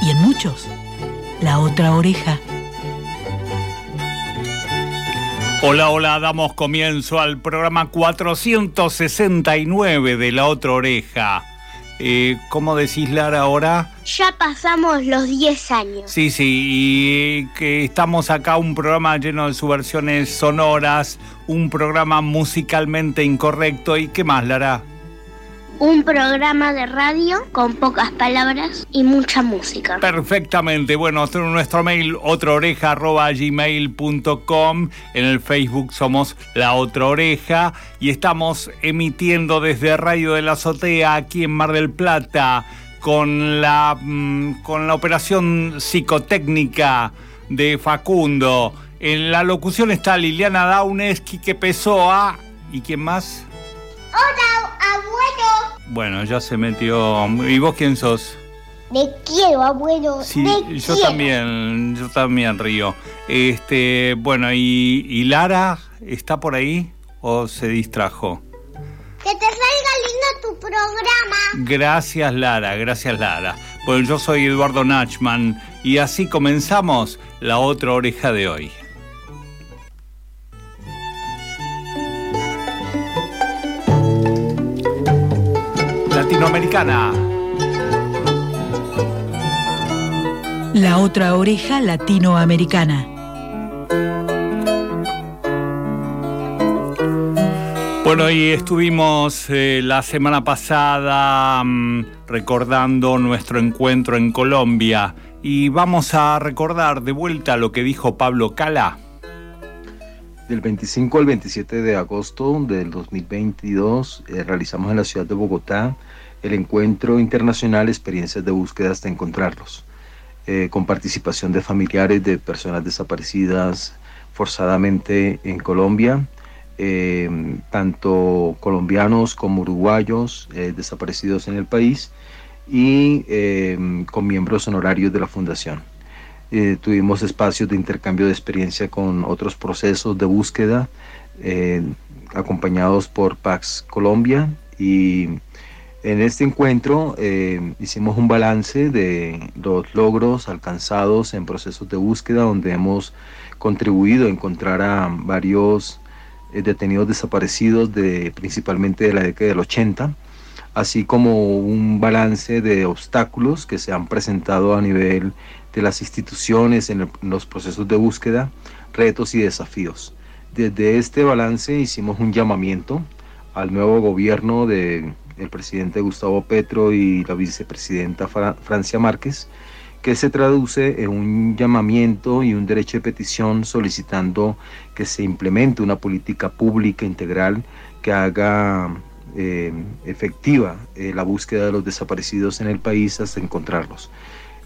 y en muchos la otra oreja. Hola, hola, damos comienzo al programa 469 de La Otra Oreja. Eh, ¿Cómo decís, Lara, ahora? Ya pasamos los 10 años. Sí, sí, y que estamos acá, un programa lleno de subversiones sonoras, un programa musicalmente incorrecto. ¿Y qué más, Lara? Un programa de radio con pocas palabras y mucha música. Perfectamente. Bueno, nuestro mail otraoreja.gmail.com. En el Facebook somos La Otra Oreja y estamos emitiendo desde Radio de la Azotea aquí en Mar del Plata con la, mm, con la operación psicotécnica de Facundo. En la locución está Liliana Daunes, Quique Pessoa y ¿quién más? Hola, abuelo. Bueno, ya se metió. ¿Y vos quién sos? Te quiero, abuelo. Sí, yo también, yo también río. Este, bueno, y, ¿y Lara está por ahí o se distrajo? Que te salga lindo tu programa. Gracias, Lara, gracias, Lara. Bueno, yo soy Eduardo Nachman y así comenzamos la otra oreja de hoy. Latinoamericana. La otra oreja latinoamericana. Bueno, y estuvimos eh, la semana pasada mm, recordando nuestro encuentro en Colombia y vamos a recordar de vuelta lo que dijo Pablo Cala. Del 25 al 27 de agosto del 2022 eh, realizamos en la ciudad de Bogotá el encuentro internacional Experiencias de Búsqueda hasta encontrarlos, eh, con participación de familiares de personas desaparecidas forzadamente en Colombia, eh, tanto colombianos como uruguayos eh, desaparecidos en el país y con miembros honorarios de la fundación. tuvimos espacios de intercambio de experiencia con otros procesos de búsqueda acompañados por Pax Colombia y en este encuentro eh, hicimos un balance de los logros alcanzados en procesos de búsqueda donde hemos contribuido a encontrar a varios eh, detenidos desaparecidos de principalmente de la década del 80, así como un balance de obstáculos que se han presentado a nivel de las instituciones en los procesos de búsqueda, retos y desafíos. Desde este balance hicimos un llamamiento al nuevo gobierno de el presidente Gustavo Petro y la vicepresidenta Francia Márquez, que se traduce en un llamamiento y un derecho de petición solicitando que se implemente una política pública integral que haga eh, efectiva eh, la búsqueda de los desaparecidos en el país hasta encontrarlos,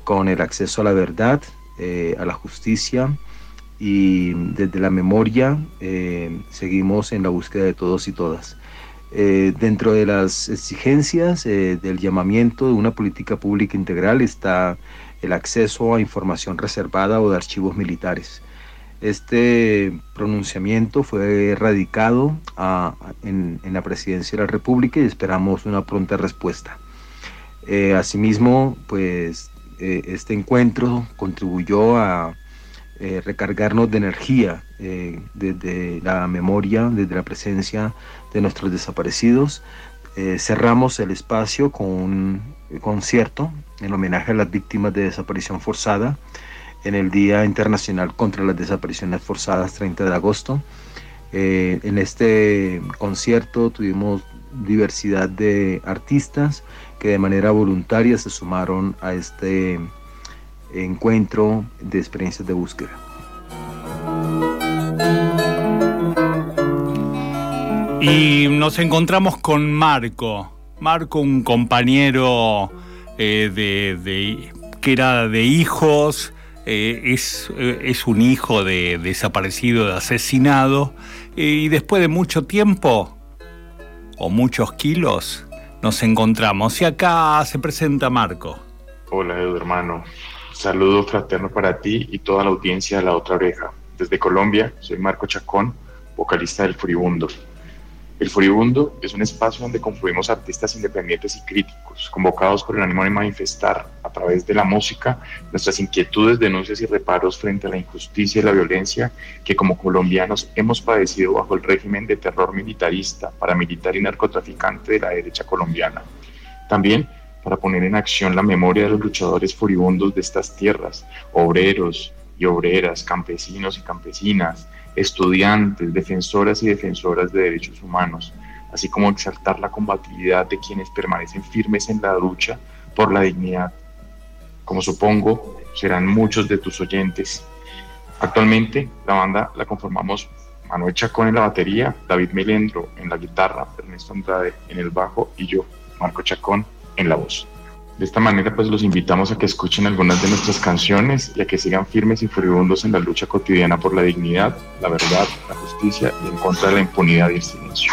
con el acceso a la verdad, eh, a la justicia y desde la memoria seguimos en la búsqueda de todos y todas. Eh, dentro de las exigencias eh, del llamamiento de una política pública integral está el acceso a información reservada o de archivos militares. Este pronunciamiento fue radicado en, la presidencia de la República y esperamos una pronta respuesta. Eh, asimismo, pues este encuentro contribuyó a recargarnos de energía desde la memoria, desde la presencia de nuestros desaparecidos. Eh, cerramos el espacio con un concierto en homenaje a las víctimas de desaparición forzada en el Día Internacional contra las Desapariciones Forzadas 30 de agosto. Eh, en este concierto tuvimos diversidad de artistas que de manera voluntaria se sumaron a este encuentro de experiencias de búsqueda. Y nos encontramos con Marco. Marco, un compañero eh, de, búsqueda de hijos, eh, es, eh, es, un hijo de desaparecido, de asesinado, y después de mucho tiempo, o muchos kilos, nos encontramos. Y acá se presenta Marco. Hola Edu, hermano. Saludo fraterno para ti y toda la audiencia de La Otra Oreja. Desde Colombia, soy Marco Chacón, vocalista del Furibundo. El Furibundo es un espacio donde confluimos artistas independientes y críticos, convocados por el ánimo de manifestar a través de la música nuestras inquietudes, denuncias y reparos frente a la injusticia y la violencia que como colombianos hemos padecido bajo el régimen de terror militarista, paramilitar y narcotraficante de la derecha colombiana. También para poner en acción la memoria de los luchadores furibundos de estas tierras, obreros y obreras, campesinos y campesinas, estudiantes, defensoras y defensoras de derechos humanos, así como exaltar la combatividad de quienes permanecen firmes en la lucha por la dignidad. Como supongo, serán muchos de tus oyentes. Actualmente la banda la conformamos Manuel Chacón en la batería, David Melendro en la guitarra, Ernesto Andrade en el bajo y yo, Marco Chacón, en la voz. De esta manera, pues los invitamos a que escuchen algunas de nuestras canciones y a que sigan firmes y furibundos en la lucha cotidiana por la dignidad, la verdad, la justicia y en contra de la impunidad y el silencio.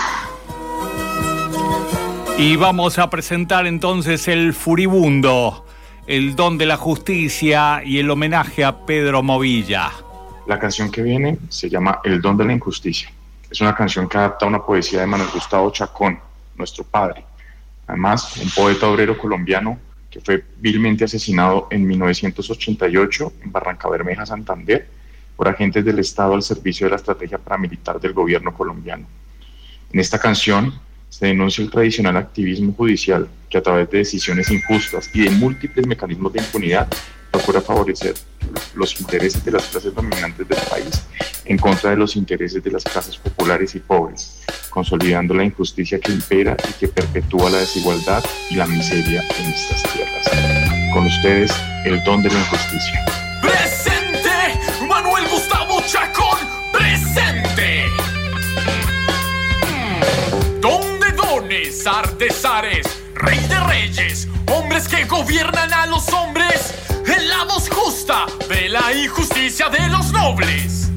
Y vamos a presentar entonces el Furibundo, el don de la justicia y el homenaje a Pedro Movilla. La canción que viene se llama El don de la injusticia. Es una canción que adapta una poesía de Manuel Gustavo Chacón, nuestro padre. Además, un poeta obrero colombiano que fue vilmente asesinado en 1988 en Barranca Bermeja, Santander, por agentes del Estado al servicio de la estrategia paramilitar del gobierno colombiano. En esta canción se denuncia el tradicional activismo judicial que a través de decisiones injustas y de múltiples mecanismos de impunidad procura favorecer los intereses de las clases dominantes del país en contra de los intereses de las clases populares y pobres, consolidando la injusticia que impera y que perpetúa la desigualdad y la miseria en estas tierras. Con ustedes, el don de la injusticia. ¡Presente! Manuel Gustavo Chacón, presente. Don de dones, artesares, rey de reyes, hombres que gobiernan a los hombres en la voz justa de la injusticia de los nobles.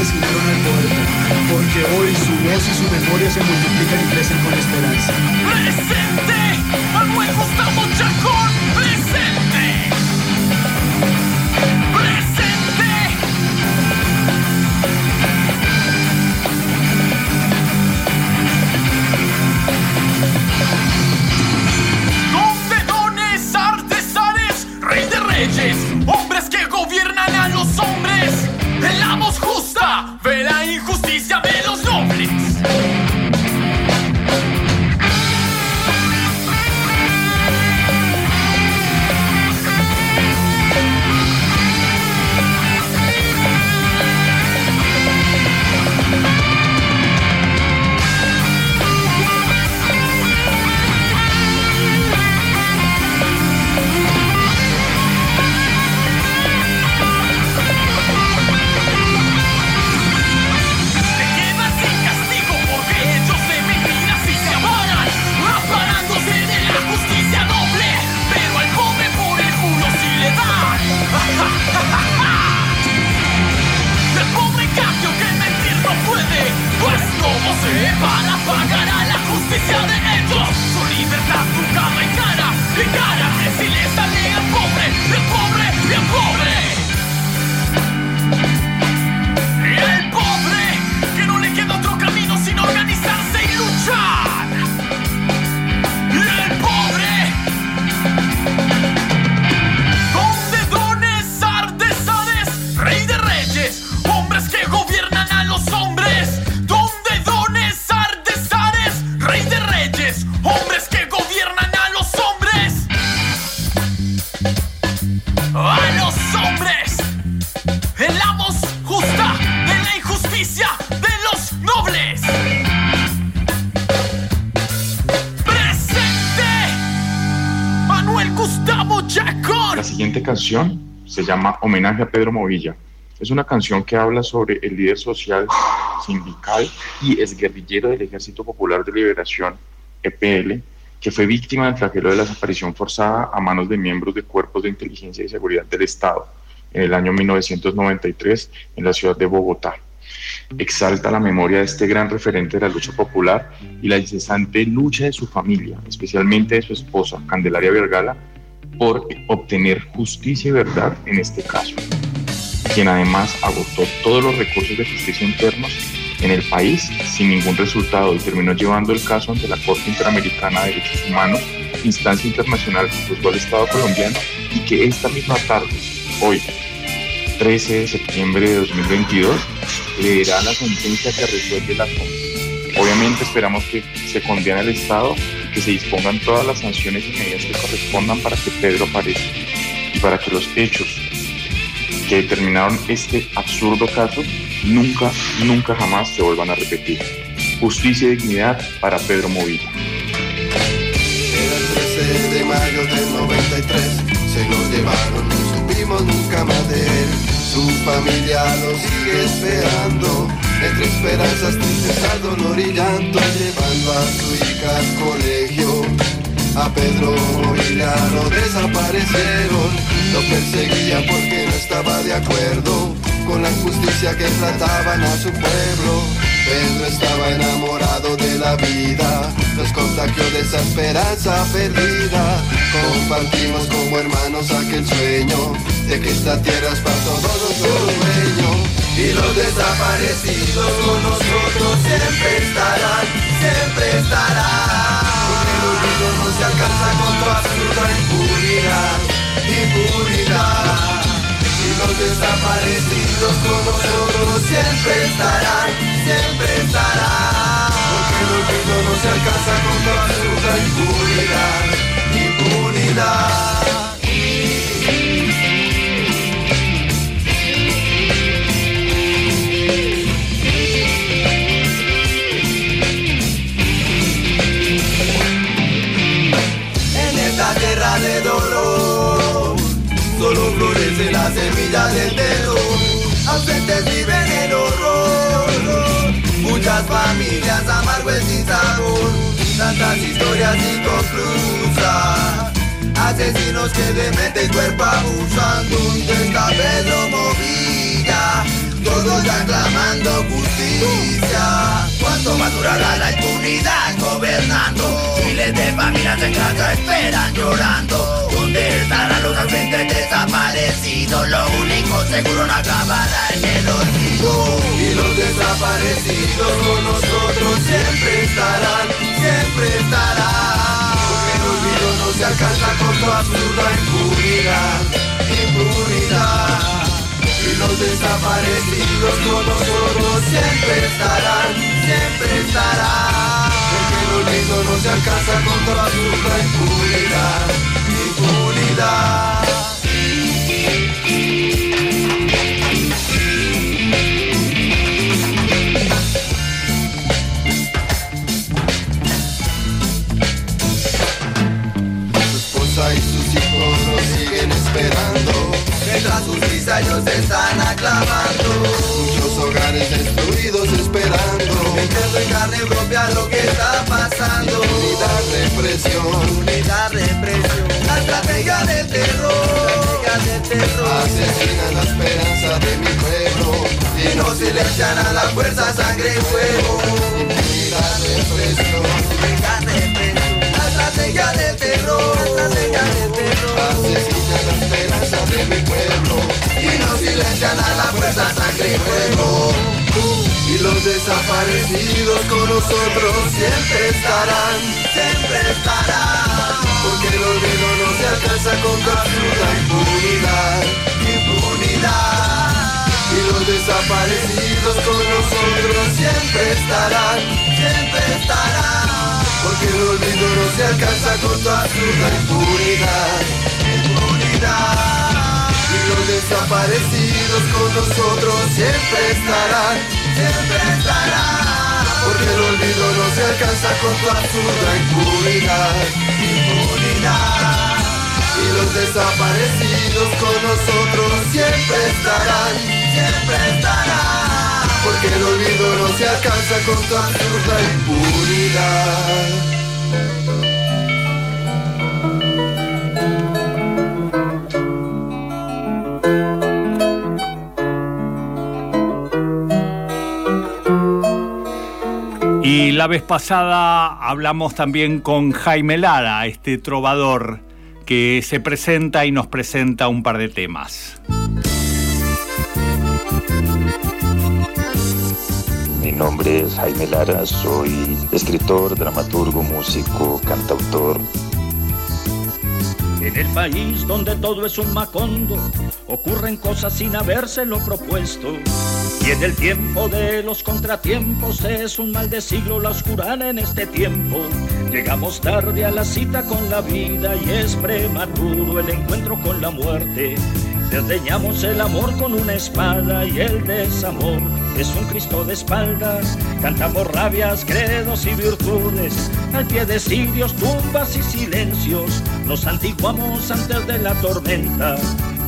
No asesinaron al poeta, porque hoy su voz y su memoria se multiplican y crecen con esperanza. Siguiente canción se llama Homenaje a Pedro Movilla. Es una canción que habla sobre el líder social, sindical y exguerrillero del Ejército Popular de Liberación, EPL, que fue víctima del flagelo de la desaparición forzada a manos de miembros de cuerpos de inteligencia y seguridad del Estado en el año 1993 en la ciudad de Bogotá. Exalta la memoria de este gran referente de la lucha popular y la incesante lucha de su familia, especialmente de su esposa, Candelaria Vergala, por obtener justicia y verdad en este caso, quien además agotó todos los recursos de justicia internos en el país sin ningún resultado y terminó llevando el caso ante la Corte Interamericana de Derechos Humanos, instancia internacional que juzgó al Estado colombiano y que esta misma tarde, hoy, 13 de septiembre de 2022, leerá la sentencia que resuelve la Corte. Obviamente esperamos que se condene al Estado que se dispongan todas las sanciones y medidas que correspondan para que Pedro aparezca y para que los hechos que determinaron este absurdo caso nunca, nunca jamás se vuelvan a repetir. Justicia y dignidad para Pedro Movilla. Era el 13 de mayo del 93, se lo llevaron, no supimos nunca más de él. Su familia lo sigue esperando, entre esperanzas, tristeza, dolor y llanto, llevando a su hija al colegio. A Pedro Movilla lo desaparecieron, lo perseguían porque no estaba de acuerdo con la injusticia que trataban a su pueblo. Pedro estaba enamorado de la vida, nos contagió de esa esperanza perdida. Compartimos como hermanos aquel sueño de que esta tierra es para todos nuestro dueño. Y los desaparecidos con nosotros siempre estarán, siempre estarán. Porque el olvido no se alcanza con tu absurda impunidad, impunidad. Y los desaparecidos con nosotros siempre estarán, siempre estarán. Porque el olvido no se alcanza con absurda impunidad, impunidad. Tantas historias inconclusas Asesinos que de mente y cuerpo abusan ¿Dónde está Pedro Movilla? Todos aclamando justicia ¿Cuánto va a durar la impunidad gobernando? Miles de familias en casa esperan llorando ¿Dónde estarán los ausentes desaparecidos? Lo único seguro no acabará en el olvido Y los desaparecidos con nosotros siempre estarán Siempre estarán Porque el olvido no se alcanza con tu absurda impunidad Impunidad y los desaparecidos con nosotros siempre estarán, siempre estarán. Porque el olvido no se alcanza con toda absurda impunidad, Su esposa y sus hijos lo siguen esperando. Mientras justicia ellos están aclamando Muchos hogares destruidos esperando Entiendo en carne propia lo que está pasando. Unidad, represión Unidad, represión La estrategia del terror. La estrategia del terror. Asesinan la esperanza de mi pueblo. Y no silencian a la fuerza, sangre y fuego. Unidad, represión Unidad, represión La estrategia del terror La estrategia del terror Asesinan la esperanza de mi pueblo y no silencian a la fuerza sangre y fuego. Y los desaparecidos con nosotros siempre estarán, siempre estarán. Porque el olvido no se alcanza con tu absurda impunidad, impunidad. Y los desaparecidos con nosotros siempre estarán, siempre estarán. Porque el olvido no se alcanza con tu absurda impunidad, impunidad. Y los desaparecidos con nosotros siempre estarán, siempre estarán. Porque el olvido no se alcanza con tu absurda impunidad, impunidad. Y los desaparecidos con nosotros siempre estarán, siempre estarán. Porque el olvido no se alcanza con tu absurda impunidad. Y la vez pasada hablamos también con Jaime Lara, este trovador que se presenta y nos presenta un par de temas. Nombre es Jaime Lara, soy escritor, dramaturgo, músico, cantautor. En el país donde todo es un macondo, ocurren cosas sin habérselo propuesto. Y en el tiempo de los contratiempos es un mal de siglo la oscurana en este tiempo. Llegamos tarde a la cita con la vida y es prematuro el encuentro con la muerte. Desdeñamos el amor con una espada y el desamor es un Cristo de espaldas. Cantamos rabias, credos y virtudes al pie de sirios, tumbas y silencios. Nos antiguamos antes de la tormenta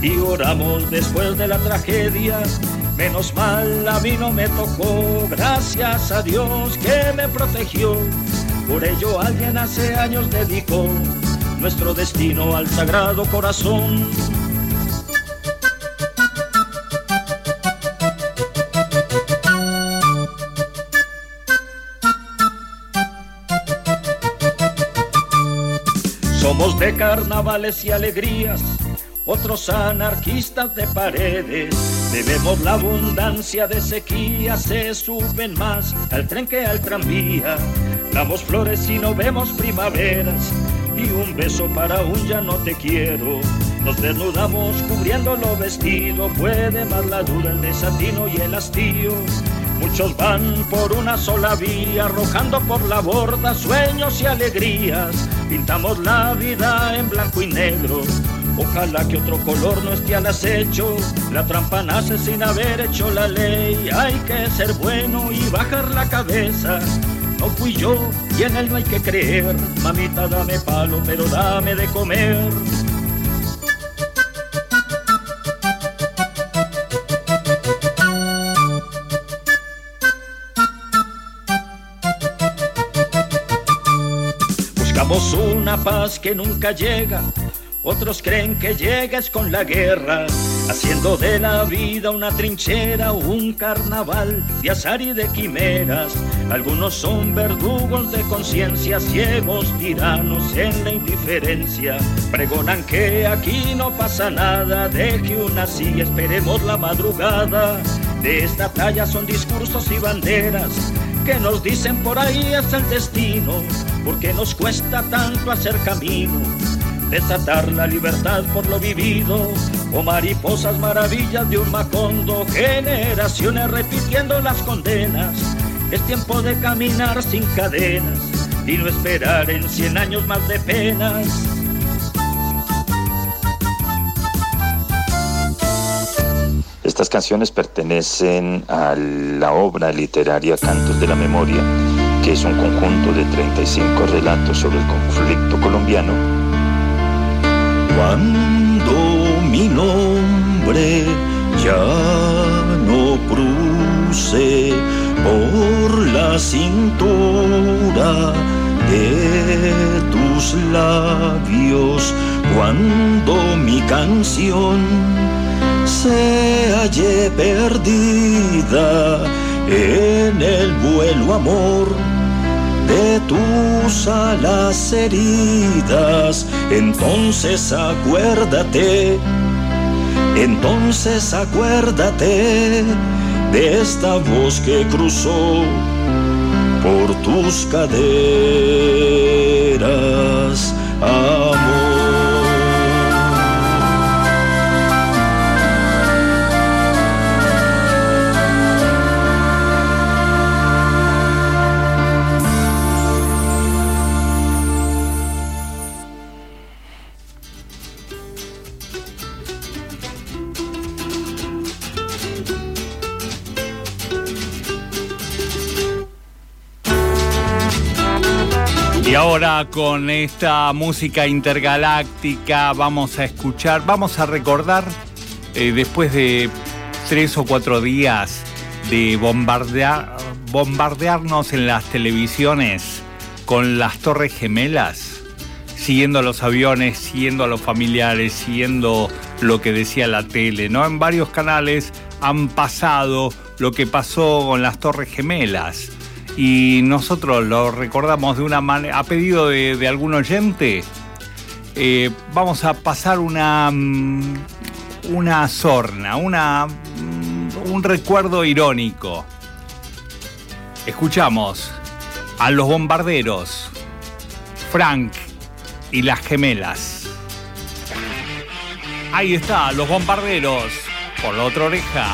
y oramos después de la tragedia. Menos mal a mí no me tocó, gracias a Dios que me protegió. Por ello alguien hace años dedicó nuestro destino al sagrado corazón. De carnavales y alegrías, otros anarquistas de paredes. Bebemos la abundancia de sequía, se suben más al tren que al tranvía. Damos flores y no vemos primaveras, y un beso para un ya no te quiero. Nos desnudamos cubriendo lo vestido, puede más la duda, el desatino y el hastío. Muchos van por una sola vía, arrojando por la borda sueños y alegrías. Pintamos la vida en blanco y negro. Ojalá que otro color no esté al acecho. La trampa nace sin haber hecho la ley. Hay que ser bueno y bajar la cabeza. No fui yo y en él no hay que creer. Mamita, dame palo, pero dame de comer. Paz que nunca llega. Otros creen que llega es con la guerra, haciendo de la vida una trinchera, un carnaval de azar y de quimeras. Algunos son verdugos de conciencia, ciegos, tiranos en la indiferencia. Pregonan que aquí no pasa nada, deje una silla, esperemos la madrugada. De esta talla son discursos y banderas que nos dicen por ahí es el destino, porque nos cuesta tanto hacer camino desatar la libertad por lo vivido, o mariposas maravillas de un macondo, generaciones repitiendo las condenas. Es tiempo de caminar sin cadenas y no esperar en cien años más de penas. Estas canciones pertenecen a la obra literaria Cantos de la Memoria, que es un conjunto de 35 relatos sobre el conflicto colombiano. Cuando mi nombre ya no cruce por la cintura de tus labios, cuando mi canción se halle perdida en el vuelo amor de tus alas heridas, entonces acuérdate, entonces acuérdate de esta voz que cruzó por tus caderas, amor. Y ahora con esta música intergaláctica vamos a escuchar, vamos a recordar, eh, después de tres o cuatro días de bombardear, bombardearnos en las televisiones con las torres gemelas, siguiendo a los aviones, siguiendo a los familiares, siguiendo lo que decía la tele, ¿no? En varios canales han pasado lo que pasó con las torres gemelas y nosotros lo recordamos de una manera, a pedido de, algún oyente, eh, vamos a pasar una, mm, una sorna, una, mm, un recuerdo irónico. Escuchamos a los bombarderos, Frank y las gemelas. Ahí está, los bombarderos, por la otra oreja.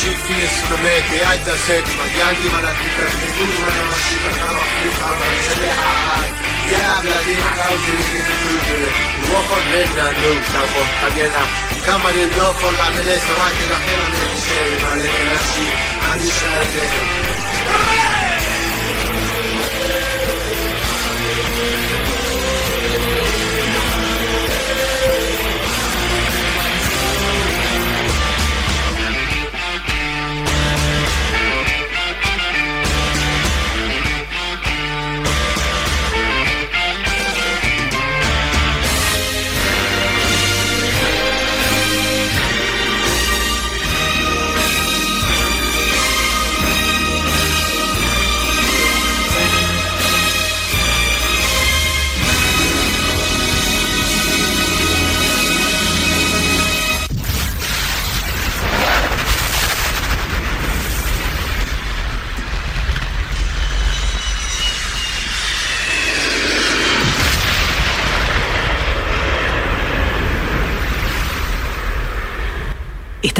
شيفيس كميتي عايزة سيجما ياجي ملاكي تركيبوش وانا ماشي بكرة في خبر سريعة يا بلادين حاوزي في الكلبي وفر لنا نوم تفر حقنا كما للوفر عملي سواكي الأخيرة من الشيء ما لكي نفسي عندي شهادين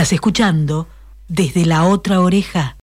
Estás escuchando desde la otra oreja.